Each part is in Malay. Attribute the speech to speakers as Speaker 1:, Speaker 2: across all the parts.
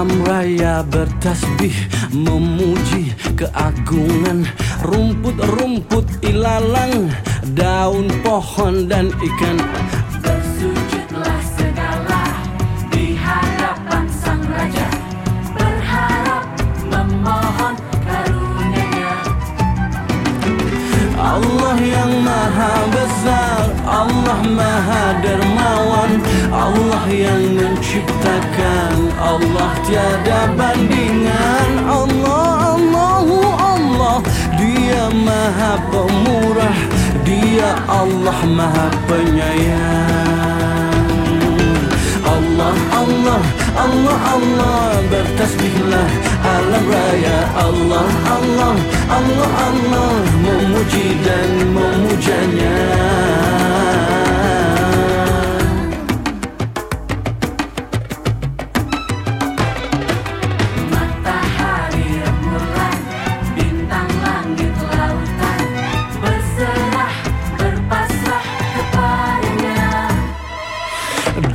Speaker 1: Alam raya bertasbih memuji keagungan. Rumput-rumput ilalang daun pohon dan ikan.
Speaker 2: Bersujudlah segala di hadapan sang raja. Berharap memohon karunia
Speaker 1: Allah yang maha besar Allah maha dermawan. Allah yang menciptakan Allah tiada bandingan. Allah Allahu Allah. Dia maha pemurah. Dia Allah maha penyayang. Allah Allah Allah Allah. Bertasbihlah alam raya. Allah Allah Allah Allah. Memuji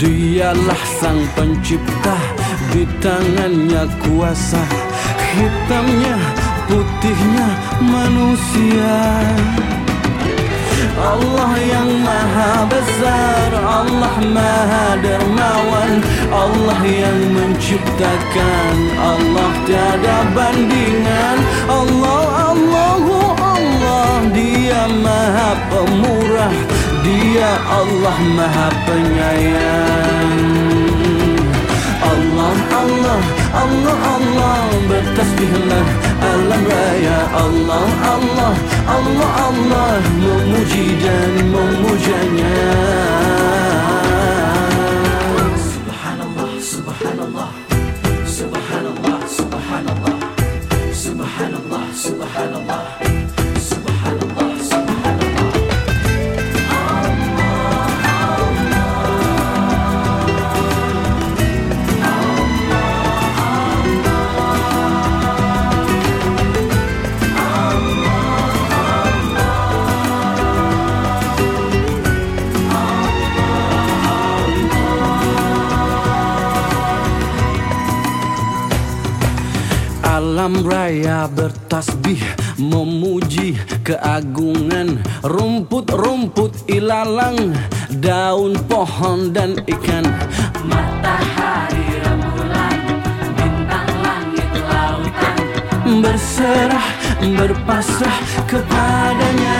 Speaker 1: Dialah sang pencipta Di tangannya kuasa Hitamnya putihnya manusia. Allah yang maha besar Allah maha dermawan Allah yang menciptakan Allah tiada bandingan. Allah Allahu Allah Dia maha pemurah Dia Allah maha penyayang. Allah Allah Allah Allah bertasbihlah alam raya. Allah Allah Allah Allah memuji dan memujanya. Subhanallah Subhanallah Subhanallah Subhanallah Subhanallah Alam raya bertasbih memuji keagungan. Rumput-rumput ilalang daun pohon dan ikan.
Speaker 2: Matahari rembulan Bintang langit lautan.
Speaker 1: Berserah berpasrah kepadanya.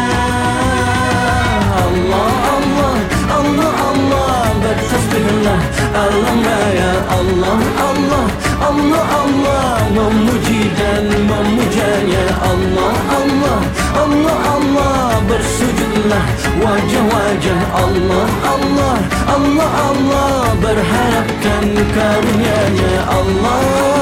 Speaker 1: Allah Allah Allah Allah bertasbihlah. Alam raya Allah Allah Allah Allah memuji dan memujanya. Allah Allah Allah Allah bersujudlah wajah-wajah. Allah Allah Allah Allah berharapkan karunia-Nya. Allah